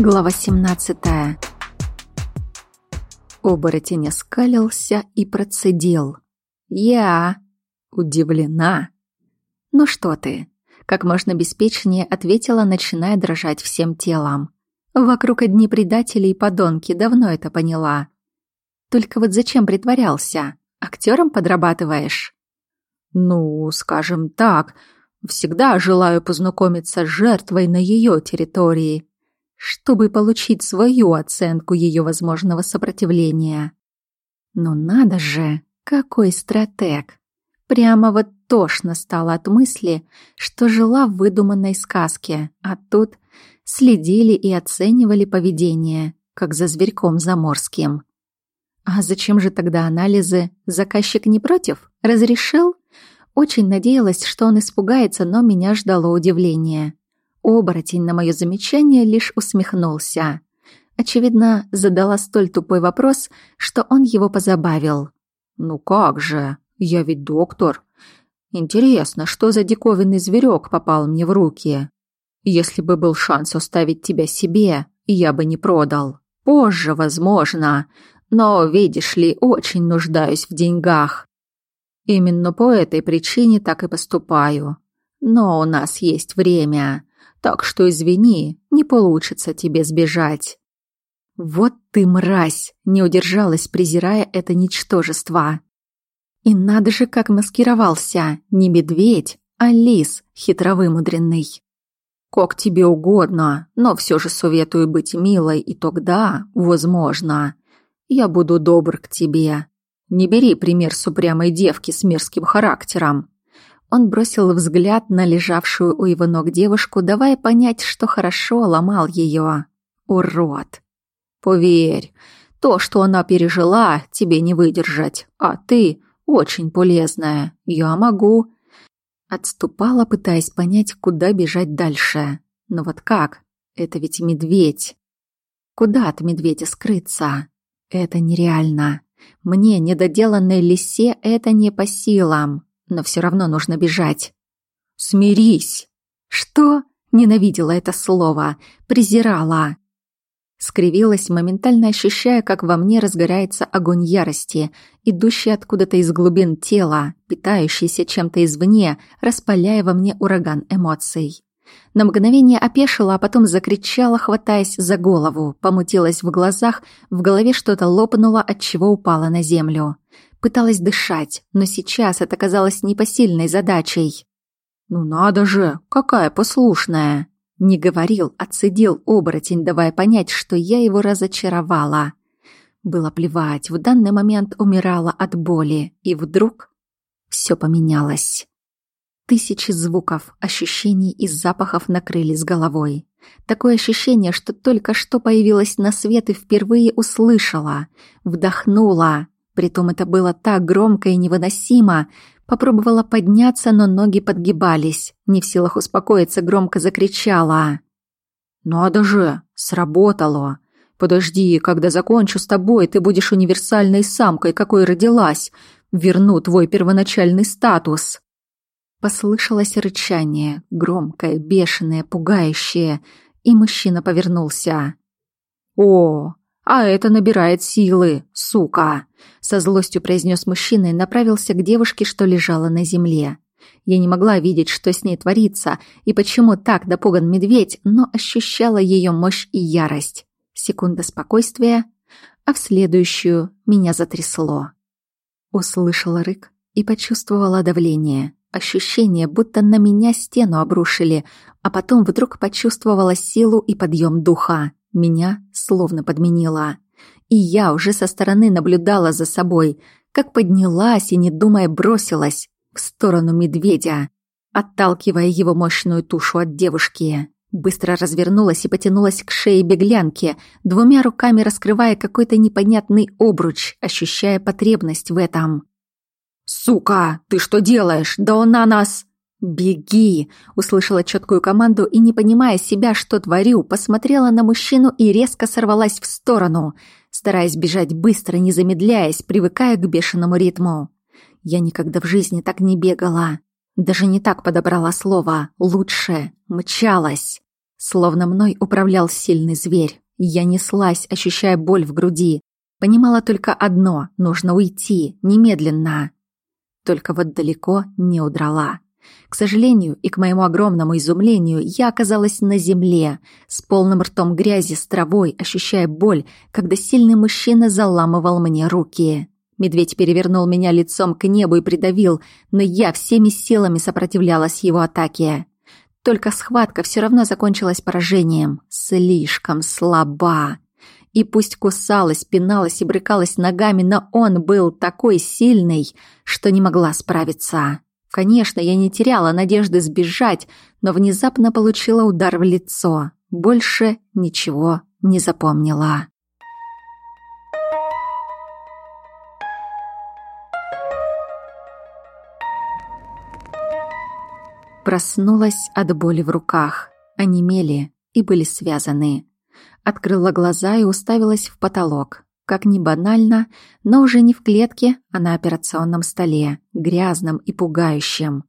Глава 17. Оборотень оскалился и процедил. «Я удивлена». «Ну что ты?» — как можно беспечнее ответила, начиная дрожать всем телом. «Вокруг одни предатели и подонки, давно это поняла. Только вот зачем притворялся? Актером подрабатываешь?» «Ну, скажем так, всегда желаю познакомиться с жертвой на ее территории», чтобы получить свою оценку ее возможного сопротивления. Но надо же, какой стратег! Прямо вот тошно стало от мысли, что жила в выдуманной сказке, а тут следили и оценивали поведение, как за зверьком заморским. А зачем же тогда анализы? Заказчик не против? Разрешил? Очень надеялась, что он испугается, но меня ждало удивление. Оборотень на мое замечание лишь усмехнулся. Очевидно, задала столь тупой вопрос, что он его позабавил. «Ну как же? Я ведь доктор. Интересно, что за диковинный зверек попал мне в руки? Если бы был шанс оставить тебя себе, я бы не продал. Позже, возможно. Но, видишь ли, очень нуждаюсь в деньгах. Именно по этой причине так и поступаю. Но у нас есть время. Так что извини, не получится тебе сбежать. Вот ты мразь, не удержалась, презирая это ничтожество. И надо же, как маскировался, не медведь, а лис хитровымудренный. Как тебе угодно, но все же советую быть милой, и тогда, возможно, я буду добр к тебе. Не бери пример с упрямой девки с мерзким характером. Он бросил взгляд на лежавшую у его ног девушку, давая понять, что хорошо ломал ее. Урод. Поверь, то, что она пережила, тебе не выдержать, а ты очень полезная. Я могу. Отступала, пытаясь понять, куда бежать дальше. Но вот как? Это ведь медведь. Куда от медведя скрыться? Это нереально. Мне, недоделанной лисе, это не по силам но все равно нужно бежать. «Смирись!» «Что?» Ненавидела это слово, презирала. Скривилась, моментально ощущая, как во мне разгорается огонь ярости, идущий откуда-то из глубин тела, питающийся чем-то извне, распаляя во мне ураган эмоций. На мгновение опешила, а потом закричала, хватаясь за голову, помутилась в глазах, в голове что-то лопнуло, от чего упала на землю. Пыталась дышать, но сейчас это казалось непосильной задачей. «Ну надо же, какая послушная!» Не говорил, отцедил оборотень, давая понять, что я его разочаровала. Было плевать, в данный момент умирала от боли, и вдруг все поменялось. Тысячи звуков, ощущений и запахов накрыли с головой. Такое ощущение, что только что появилась на свет и впервые услышала, вдохнула, Притом это было так громко и невыносимо. Попробовала подняться, но ноги подгибались. Не в силах успокоиться, громко закричала. «Надо же! Сработало! Подожди, когда закончу с тобой, ты будешь универсальной самкой, какой родилась. Верну твой первоначальный статус!» Послышалось рычание, громкое, бешеное, пугающее, и мужчина повернулся. «О, а это набирает силы, сука!» Со злостью произнес мужчина и направился к девушке, что лежала на земле. Я не могла видеть, что с ней творится, и почему так допуган медведь, но ощущала ее мощь и ярость. Секунда спокойствия, а в следующую меня затрясло. Услышала рык и почувствовала давление. Ощущение, будто на меня стену обрушили, а потом вдруг почувствовала силу и подъем духа. Меня словно подменило. И я уже со стороны наблюдала за собой, как поднялась и, не думая, бросилась в сторону медведя, отталкивая его мощную тушу от девушки. Быстро развернулась и потянулась к шее беглянки, двумя руками раскрывая какой-то непонятный обруч, ощущая потребность в этом. «Сука, ты что делаешь? Да он на нас!» «Беги!» — услышала четкую команду и, не понимая себя, что творю, посмотрела на мужчину и резко сорвалась в сторону, стараясь бежать быстро, не замедляясь, привыкая к бешеному ритму. Я никогда в жизни так не бегала. Даже не так подобрала слово. Лучше. Мчалась. словно мной управлял сильный зверь. Я неслась, ощущая боль в груди. Понимала только одно — нужно уйти, немедленно. Только вот далеко не удрала. К сожалению и к моему огромному изумлению, я оказалась на земле, с полным ртом грязи, с травой, ощущая боль, когда сильный мужчина заламывал мне руки. Медведь перевернул меня лицом к небу и придавил, но я всеми силами сопротивлялась его атаке. Только схватка все равно закончилась поражением. Слишком слаба. И пусть кусалась, пиналась и брыкалась ногами, но он был такой сильный, что не могла справиться. Конечно, я не теряла надежды сбежать, но внезапно получила удар в лицо. Больше ничего не запомнила. Проснулась от боли в руках. Они мели и были связаны. Открыла глаза и уставилась в потолок. Как ни банально, но уже не в клетке, а на операционном столе, грязном и пугающем.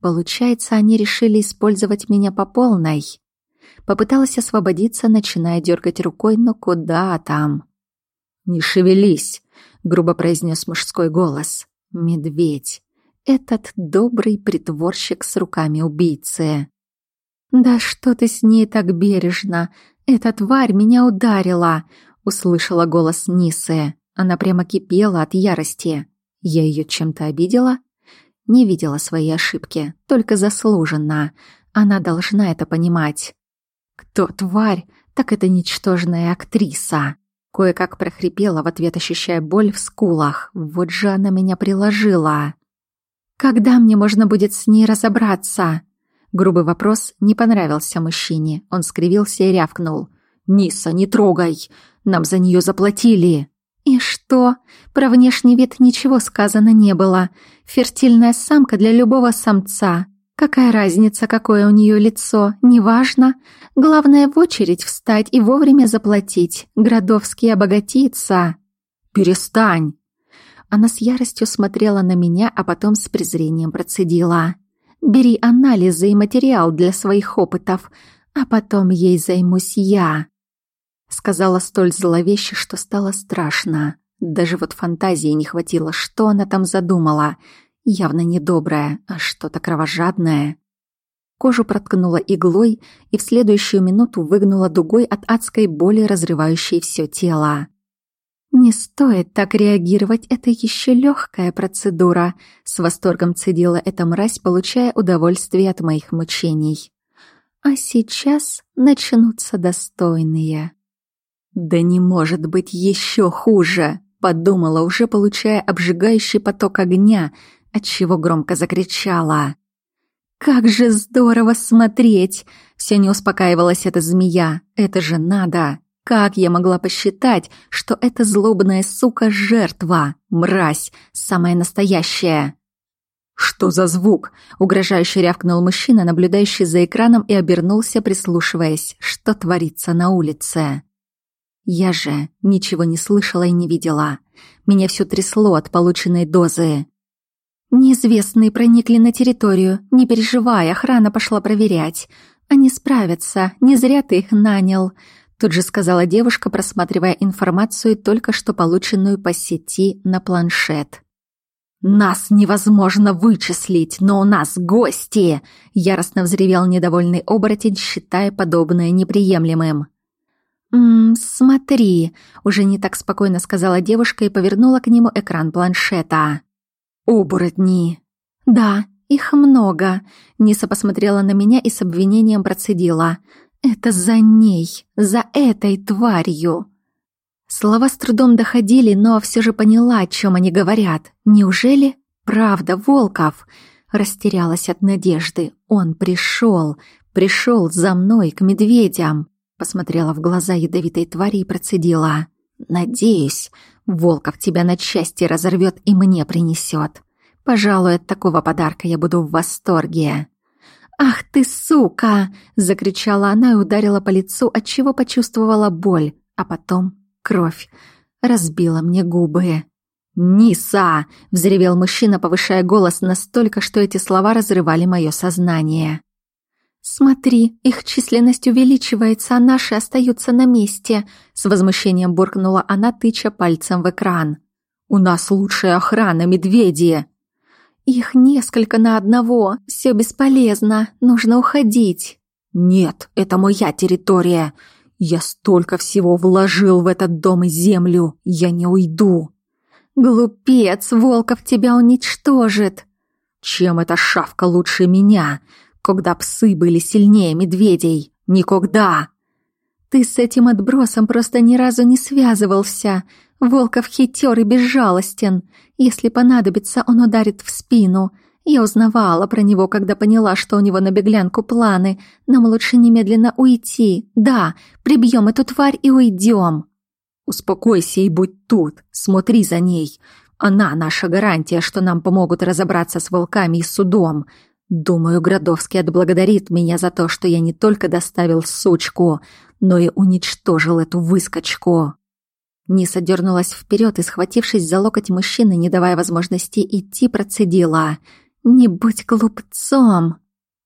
Получается, они решили использовать меня по полной. Попыталась освободиться, начиная дергать рукой, но куда там? «Не шевелись», — грубо произнес мужской голос. «Медведь. Этот добрый притворщик с руками убийцы». «Да что ты с ней так бережно? «Эта тварь меня ударила!» — услышала голос Нисы. Она прямо кипела от ярости. Я ее чем-то обидела? Не видела свои ошибки, только заслуженно. Она должна это понимать. «Кто тварь? Так это ничтожная актриса!» Кое-как прохрипела в ответ, ощущая боль в скулах. Вот же она меня приложила. «Когда мне можно будет с ней разобраться?» Грубый вопрос не понравился мужчине. Он скривился и рявкнул. «Ниса, не трогай! Нам за нее заплатили!» «И что? Про внешний вид ничего сказано не было. Фертильная самка для любого самца. Какая разница, какое у нее лицо, неважно. Главное в очередь встать и вовремя заплатить. Градовский обогатится». «Перестань!» Она с яростью смотрела на меня, а потом с презрением процедила. Бери анализы и материал для своих опытов, а потом ей займусь я. Сказала столь зловеще, что стало страшно. Даже вот фантазии не хватило, что она там задумала. Явно не добрая, а что-то кровожадное. Кожу проткнула иглой и в следующую минуту выгнула дугой от адской боли, разрывающей все тело. «Не стоит так реагировать, это еще легкая процедура», — с восторгом цедила эта мразь, получая удовольствие от моих мучений. «А сейчас начнутся достойные». «Да не может быть еще хуже», — подумала, уже получая обжигающий поток огня, отчего громко закричала. «Как же здорово смотреть!» Все не успокаивалась эта змея. «Это же надо!» Как я могла посчитать, что эта злобная сука — жертва, мразь, самая настоящая? «Что за звук?» — угрожающе рявкнул мужчина, наблюдающий за экраном, и обернулся, прислушиваясь, что творится на улице. Я же ничего не слышала и не видела. Меня все трясло от полученной дозы. Неизвестные проникли на территорию. Не переживай, охрана пошла проверять. Они справятся, не зря ты их нанял. Тут же сказала девушка, просматривая информацию, только что полученную по сети на планшет. «Нас невозможно вычислить, но у нас гости!» Яростно взревел недовольный оборотень, считая подобное неприемлемым. «Ммм, смотри», — уже не так спокойно сказала девушка и повернула к нему экран планшета. «Оборотни!» «Да, их много», — Ниса посмотрела на меня и с обвинением процедила. Это за ней, за этой тварью. Слова с трудом доходили, но все же поняла, о чем они говорят. Неужели правда Волков? Растерялась от надежды. Он пришел, пришел за мной к медведям. Посмотрела в глаза ядовитой твари и процедила. «Надеюсь, Волков тебя на части разорвет и мне принесет. Пожалуй, от такого подарка я буду в восторге». «Ах ты, сука!» — закричала она и ударила по лицу, отчего почувствовала боль, а потом кровь. Разбила мне губы. «Ниса!» — взревел мужчина, повышая голос настолько, что эти слова разрывали мое сознание. «Смотри, их численность увеличивается, а наши остаются на месте», — с возмущением буркнула она, тыча пальцем в экран. «У нас лучшая охрана, медведи!» «Их несколько на одного, все бесполезно, нужно уходить». «Нет, это моя территория. Я столько всего вложил в этот дом и землю, я не уйду». «Глупец, Волков тебя уничтожит!» «Чем эта шавка лучше меня?» Когда псы были сильнее медведей. Никогда. Ты с этим отбросом просто ни разу не связывался. Волков хитер и безжалостен. Если понадобится, он ударит в спину. Я узнавала про него, когда поняла, что у него на беглянку планы. Нам лучше немедленно уйти. Да, прибьем эту тварь и уйдем. Успокойся и будь тут. Смотри за ней. Она наша гарантия, что нам помогут разобраться с волками и судом. Думаю, Градовский отблагодарит меня за то, что я не только доставил сучку, но и уничтожил эту выскочку. Ниса дернулась вперед и, схватившись за локоть мужчины, не давая возможности идти, процедила. «Не будь глупцом!»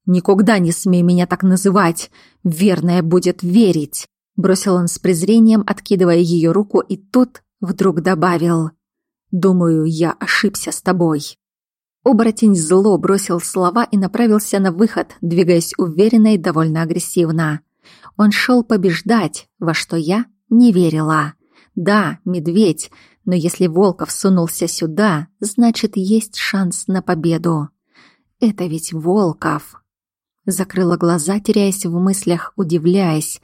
«Никогда не смей меня так называть! Верная будет верить!» Бросил он с презрением, откидывая ее руку, и тут вдруг добавил. «Думаю, я ошибся с тобой». Оборотень зло бросил слова и направился на выход, двигаясь уверенно и довольно агрессивно. Он шел побеждать, во что я не верила. Да, медведь, но если Волков сунулся сюда, значит, есть шанс на победу. Это ведь Волков. Закрыла глаза, теряясь в мыслях, удивляясь.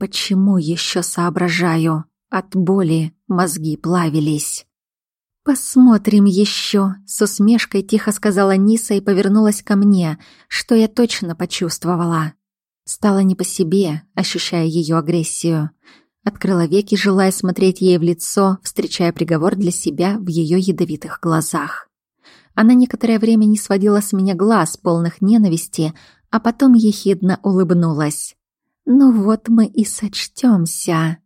Почему еще соображаю? От боли мозги плавились. «Посмотрим еще», — с усмешкой тихо сказала Ниса и повернулась ко мне, что я точно почувствовала. Стало не по себе, ощущая ее агрессию. Открыла веки, желая смотреть ей в лицо, встречая приговор для себя в ее ядовитых глазах. Она некоторое время не сводила с меня глаз, полных ненависти, а потом ехидно улыбнулась. «Ну вот мы и сочтемся».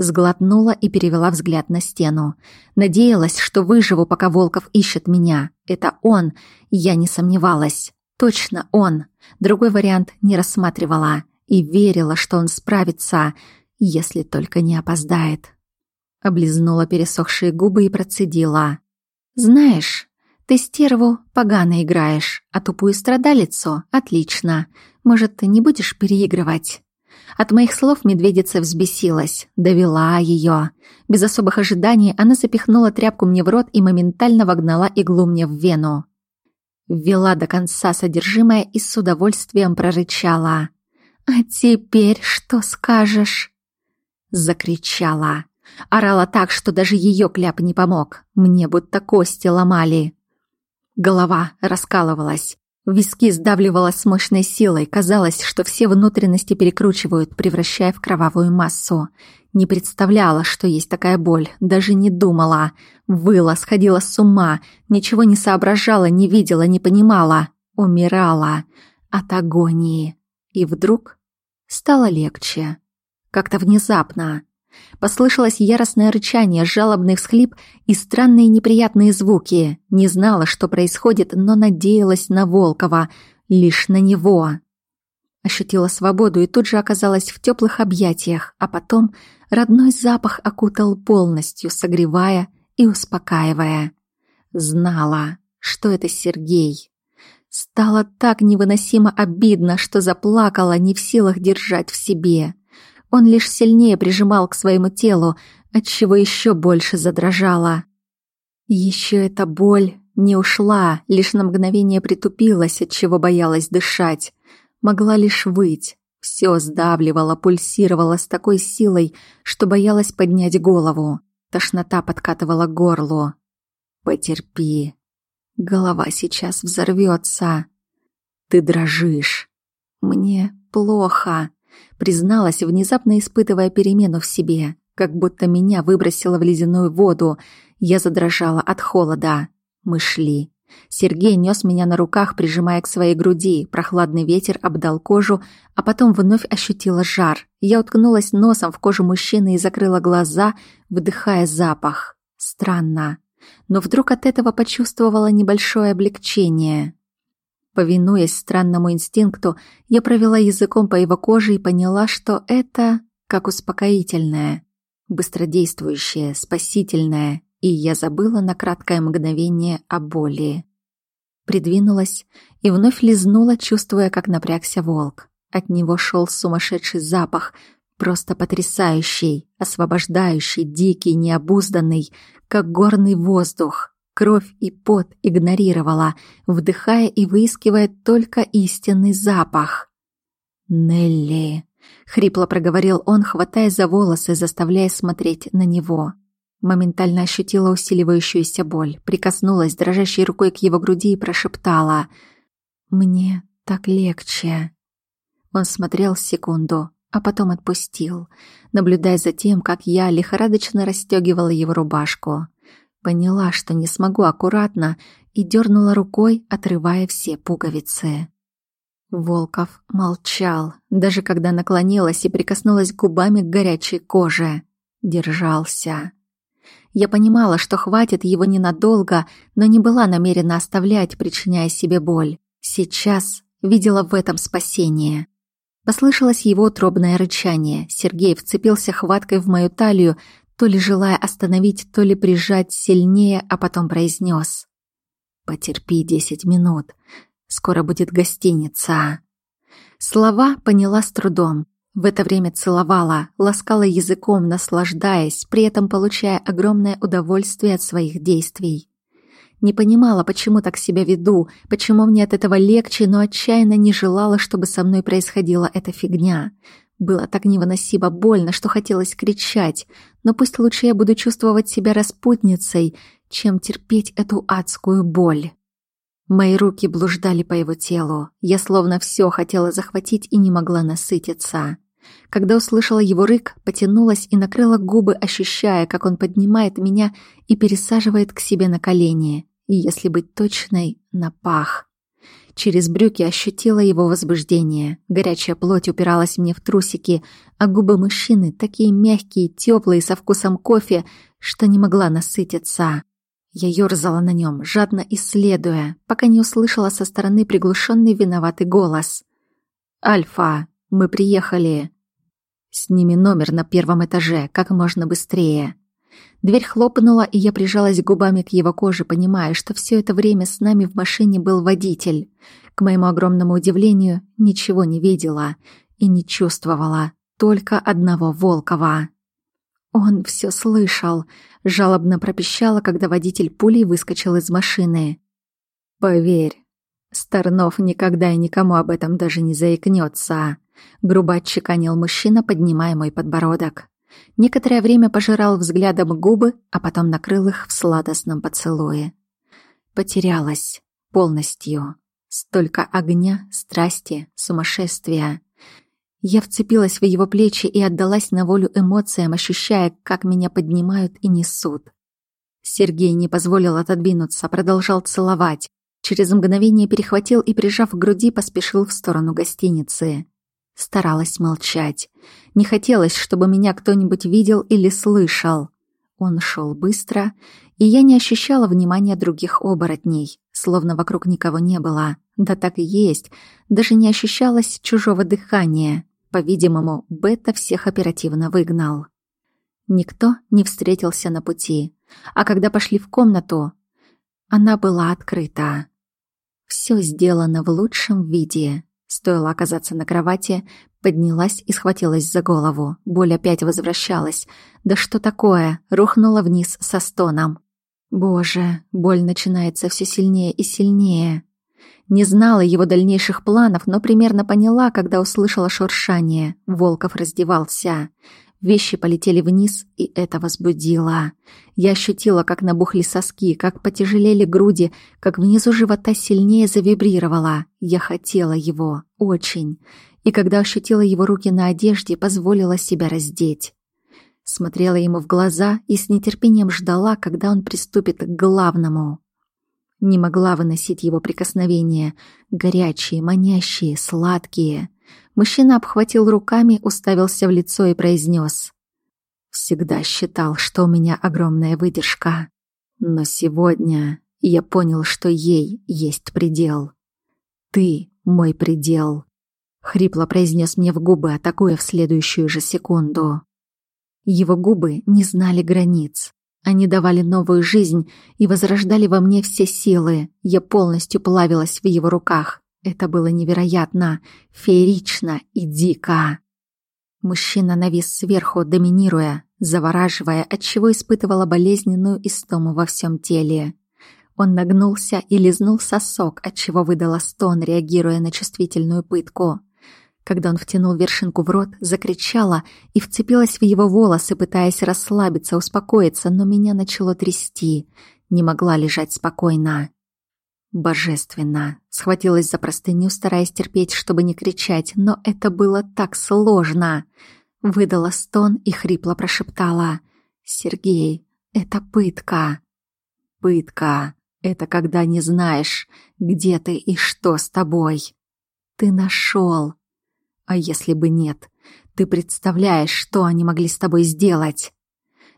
Сглотнула и перевела взгляд на стену. Надеялась, что выживу, пока Волков ищет меня. Это он. Я не сомневалась. Точно он. Другой вариант не рассматривала. И верила, что он справится, если только не опоздает. Облизнула пересохшие губы и процедила. «Знаешь, ты стерву погано играешь, а тупую страдалицу — отлично. Может, ты не будешь переигрывать?» От моих слов медведица взбесилась, довела ее. Без особых ожиданий она запихнула тряпку мне в рот и моментально вогнала иглу мне в вену. Ввела до конца содержимое и с удовольствием прорычала. «А теперь что скажешь?» Закричала. Орала так, что даже ее кляп не помог. Мне будто кости ломали. Голова раскалывалась. Виски сдавливало с мощной силой, казалось, что все внутренности перекручивают, превращая в кровавую массу. Не представляла, что есть такая боль, даже не думала. Выла, сходила с ума, ничего не соображала, не видела, не понимала. Умирала от агонии. И вдруг стало легче. Как-то внезапно. Послышалось яростное рычание, жалобный всхлип и странные неприятные звуки. Не знала, что происходит, но надеялась на Волкова, лишь на него. Ощутила свободу и тут же оказалась в теплых объятиях, а потом родной запах окутал полностью, согревая и успокаивая. Знала, что это Сергей. Стало так невыносимо обидно, что заплакала, не в силах держать в себе. Он лишь сильнее прижимал к своему телу, отчего еще больше задрожала. Еще эта боль не ушла, лишь на мгновение притупилась, отчего боялась дышать. Могла лишь выть. Все сдавливало, пульсировало с такой силой, что боялась поднять голову. Тошнота подкатывала к горлу. «Потерпи. Голова сейчас взорвется. Ты дрожишь. Мне плохо призналась, внезапно испытывая перемену в себе, как будто меня выбросило в ледяную воду. Я задрожала от холода. Мы шли. Сергей нес меня на руках, прижимая к своей груди. Прохладный ветер обдал кожу, а потом вновь ощутила жар. Я уткнулась носом в кожу мужчины и закрыла глаза, вдыхая запах. Странно. Но вдруг от этого почувствовала небольшое облегчение. Повинуясь странному инстинкту, я провела языком по его коже и поняла, что это как успокоительное, быстродействующее, спасительное, и я забыла на краткое мгновение о боли. Придвинулась и вновь лизнула, чувствуя, как напрягся волк. От него шел сумасшедший запах, просто потрясающий, освобождающий, дикий, необузданный, как горный воздух. Кровь и пот игнорировала, вдыхая и выискивая только истинный запах. «Нелли!» — хрипло проговорил он, хватая за волосы, заставляя смотреть на него. Моментально ощутила усиливающуюся боль, прикоснулась дрожащей рукой к его груди и прошептала «Мне так легче». Он смотрел секунду, а потом отпустил, наблюдая за тем, как я лихорадочно расстегивала его рубашку. Поняла, что не смогу аккуратно, и дернула рукой, отрывая все пуговицы. Волков молчал, даже когда наклонилась и прикоснулась губами к горячей коже. Держался. Я понимала, что хватит его ненадолго, но не была намерена оставлять, причиняя себе боль. Сейчас видела в этом спасение. Послышалось его утробное рычание. Сергей вцепился хваткой в мою талию, то ли желая остановить, то ли прижать сильнее, а потом произнес. «Потерпи десять минут. Скоро будет гостиница». Слова поняла с трудом. В это время целовала, ласкала языком, наслаждаясь, при этом получая огромное удовольствие от своих действий. Не понимала, почему так себя веду, почему мне от этого легче, но отчаянно не желала, чтобы со мной происходила эта фигня. Было так невыносимо больно, что хотелось кричать, но пусть лучше я буду чувствовать себя распутницей, чем терпеть эту адскую боль. Мои руки блуждали по его телу. Я словно все хотела захватить и не могла насытиться. Когда услышала его рык, потянулась и накрыла губы, ощущая, как он поднимает меня и пересаживает к себе на колени. И, если быть точной, на пах. Через брюки ощутила его возбуждение. Горячая плоть упиралась мне в трусики, а губы мужчины такие мягкие, теплые, со вкусом кофе, что не могла насытиться. Я ёрзала на нем, жадно исследуя, пока не услышала со стороны приглушенный виноватый голос. «Альфа, мы приехали!» «Сними номер на первом этаже, как можно быстрее!» Дверь хлопнула, и я прижалась губами к его коже, понимая, что все это время с нами в машине был водитель. К моему огромному удивлению, ничего не видела и не чувствовала, только одного Волкова. Он все слышал, жалобно пропищала, когда водитель пулей выскочил из машины. «Поверь, Старнов никогда и никому об этом даже не заикнется», — грубо отчеканил мужчина, поднимая мой подбородок. Некоторое время пожирал взглядом губы, а потом накрыл их в сладостном поцелуе. Потерялась полностью. Столько огня, страсти, сумасшествия. Я вцепилась в его плечи и отдалась на волю эмоциям, ощущая, как меня поднимают и несут. Сергей не позволил отодвинуться, продолжал целовать. Через мгновение перехватил и, прижав к груди, поспешил в сторону гостиницы. Старалась молчать. Не хотелось, чтобы меня кто-нибудь видел или слышал. Он шел быстро, и я не ощущала внимания других оборотней, словно вокруг никого не было. Да так и есть, даже не ощущалось чужого дыхания. По-видимому, Бета всех оперативно выгнал. Никто не встретился на пути, а когда пошли в комнату, она была открыта. Все сделано в лучшем виде. Стоило оказаться на кровати, поднялась и схватилась за голову. Боль опять возвращалась. Да что такое? Рухнула вниз со стоном. Боже, боль начинается все сильнее и сильнее. Не знала его дальнейших планов, но примерно поняла, когда услышала шуршание. Волков раздевался. Вещи полетели вниз, и это возбудило. Я ощутила, как набухли соски, как потяжелели груди, как внизу живота сильнее завибрировала. Я хотела его. Очень. И когда ощутила его руки на одежде, позволила себя раздеть. Смотрела ему в глаза и с нетерпением ждала, когда он приступит к главному. Не могла выносить его прикосновения. Горячие, манящие, сладкие. Мужчина обхватил руками, уставился в лицо и произнес. «Всегда считал, что у меня огромная выдержка. Но сегодня я понял, что ей есть предел. Ты мой предел. Хрипло произнес мне в губы, атакуя в следующую же секунду. Его губы не знали границ. Они давали новую жизнь и возрождали во мне все силы. Я полностью плавилась в его руках. Это было невероятно, феерично и дико. Мужчина навис сверху, доминируя, завораживая, отчего испытывала болезненную истому во всем теле. Он нагнулся и лизнул сосок, отчего выдала стон, реагируя на чувствительную пытку. Когда он втянул вершинку в рот, закричала и вцепилась в его волосы, пытаясь расслабиться, успокоиться, но меня начало трясти. Не могла лежать спокойно. Божественно. Схватилась за простыню, стараясь терпеть, чтобы не кричать, но это было так сложно. Выдала стон и хрипло прошептала. «Сергей, это пытка». «Пытка. Это когда не знаешь, где ты и что с тобой. Ты нашел. А если бы нет? Ты представляешь, что они могли с тобой сделать?»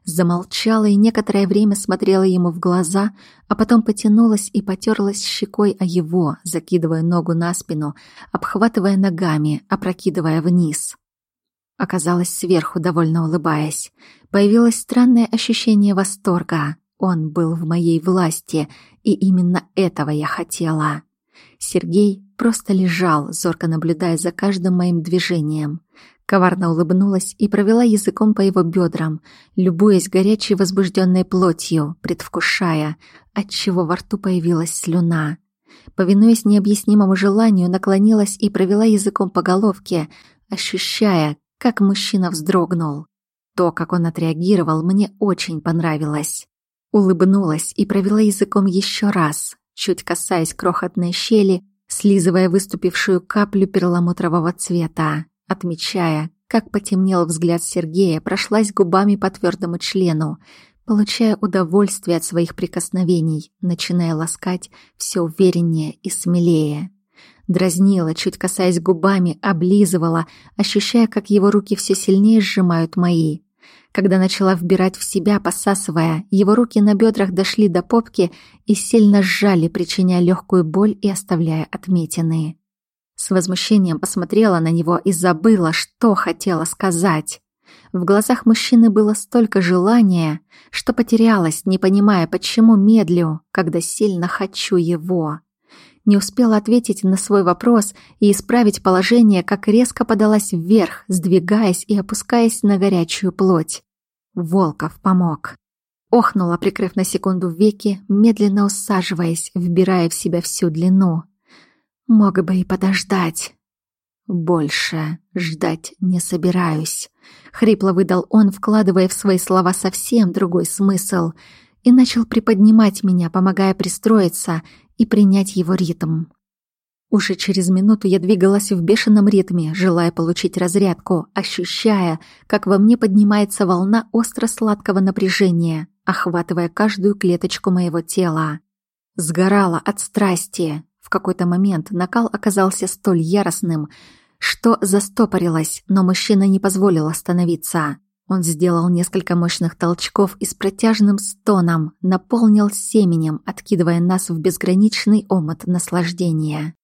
Замолчала и некоторое время смотрела ему в глаза, а потом потянулась и потерлась щекой о его, закидывая ногу на спину, обхватывая ногами, опрокидывая вниз. Оказалась сверху, довольно улыбаясь. Появилось странное ощущение восторга. Он был в моей власти, и именно этого я хотела. Сергей просто лежал, зорко наблюдая за каждым моим движением. Коварно улыбнулась и провела языком по его бедрам, любуясь горячей возбужденной плотью, предвкушая, отчего во рту появилась слюна. Повинуясь необъяснимому желанию, наклонилась и провела языком по головке, ощущая, как мужчина вздрогнул. То, как он отреагировал, мне очень понравилось. Улыбнулась и провела языком еще раз, чуть касаясь крохотной щели, слизывая выступившую каплю перламутрового цвета, отмечая, как потемнел взгляд Сергея, прошлась губами по твердому члену, получая удовольствие от своих прикосновений, начиная ласкать все увереннее и смелее. Дразнила, чуть касаясь губами, облизывала, ощущая, как его руки все сильнее сжимают мои. Когда начала вбирать в себя, посасывая, его руки на бедрах дошли до попки и сильно сжали, причиняя легкую боль и оставляя отметины. С возмущением посмотрела на него и забыла, что хотела сказать. В глазах мужчины было столько желания, что потерялась, не понимая, почему медлю, когда сильно хочу его не успела ответить на свой вопрос и исправить положение, как резко подалась вверх, сдвигаясь и опускаясь на горячую плоть. Волков помог. Охнула, прикрыв на секунду веки, медленно усаживаясь, вбирая в себя всю длину. Мог бы и подождать. Больше ждать не собираюсь. Хрипло выдал он, вкладывая в свои слова совсем другой смысл, и начал приподнимать меня, помогая пристроиться и принять его ритм. Уже через минуту я двигалась в бешеном ритме, желая получить разрядку, ощущая, как во мне поднимается волна остро-сладкого напряжения, охватывая каждую клеточку моего тела. Сгорала от страсти. В какой-то момент накал оказался столь яростным, что застопорилась, но мужчина не позволил остановиться. Он сделал несколько мощных толчков и с протяжным стоном наполнил семенем, откидывая нас в безграничный омут наслаждения.